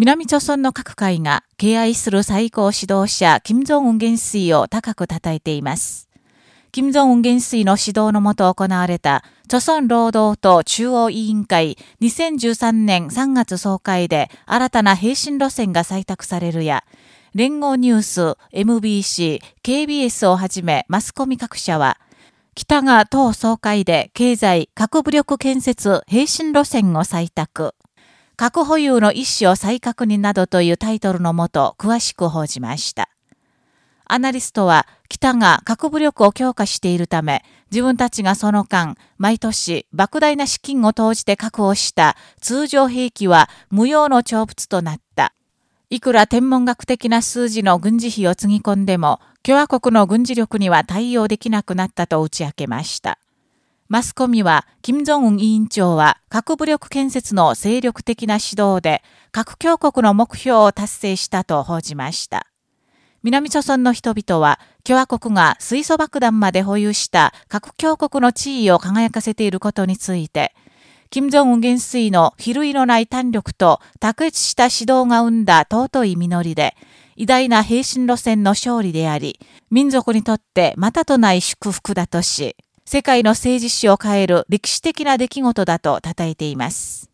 南朝村の各界が敬愛する最高指導者、金正恩元帥を高く称えています。金正恩元帥の指導のもと行われた、朝村労働党中央委員会2013年3月総会で新たな平身路線が採択されるや、連合ニュース、MBC、KBS をはじめマスコミ各社は、北が党総会で経済、核武力建設、平身路線を採択。核保有の意思を再確認などというタイトルのもと詳しく報じました。アナリストは、北が核武力を強化しているため、自分たちがその間、毎年、莫大な資金を投じて確保した通常兵器は無用の長物となった。いくら天文学的な数字の軍事費をつぎ込んでも、共和国の軍事力には対応できなくなったと打ち明けました。マスコミは、金正恩委員長は核武力建設の精力的な指導で、核強国の目標を達成したと報じました。南朝村の人々は、共和国が水素爆弾まで保有した核強国の地位を輝かせていることについて、金正恩元帥の比類のない胆力と卓越した指導が生んだ尊い実りで、偉大な平身路線の勝利であり、民族にとってまたとない祝福だとし、世界の政治史を変える歴史的な出来事だと称えています。